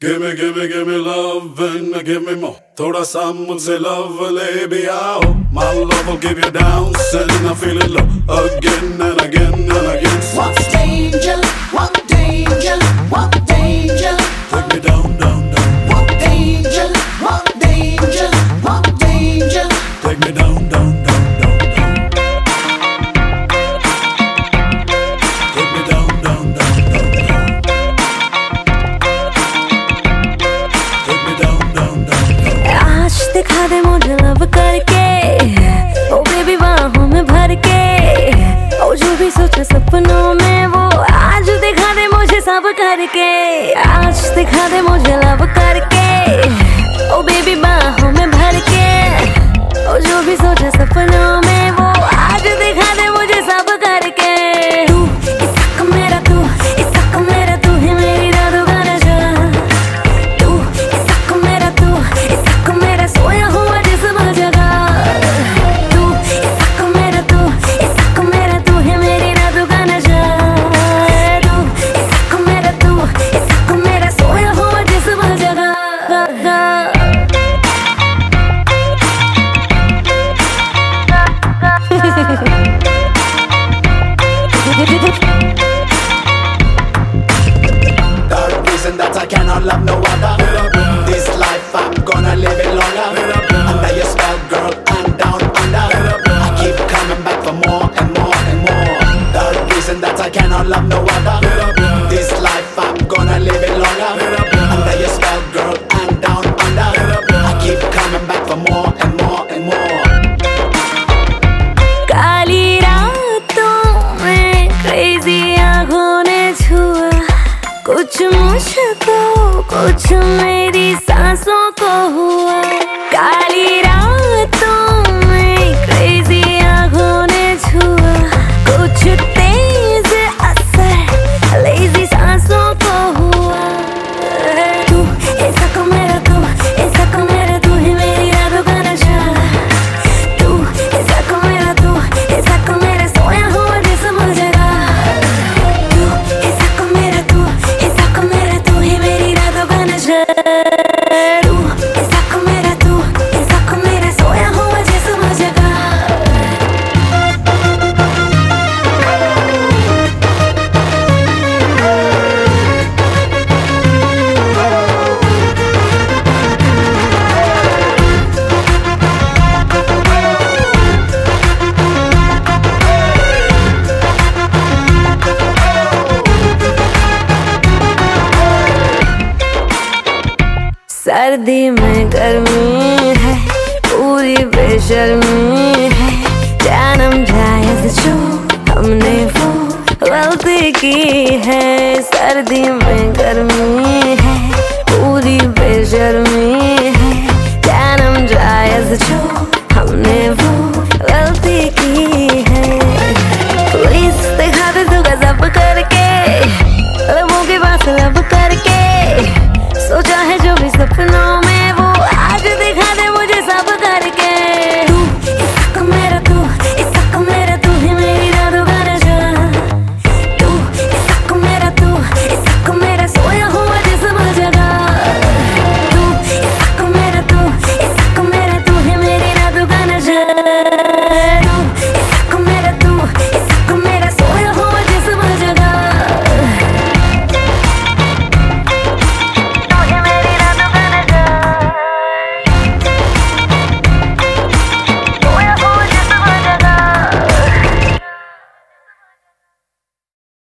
give me, give me, give me love and give me more. Thoda someone say love, le baby, oh. My love will give you down, and I feel it low again and again and again. What danger? What danger? What danger? Take me down, down, down. What danger? What danger? What danger? Take me down. कुछ मेरी सांसों को हुआ सर्दी में गर्मी है, पूरी बेशर्मी है। जानम जाए तो जो हमने वो गलती की है। सर्दी में गर्मी है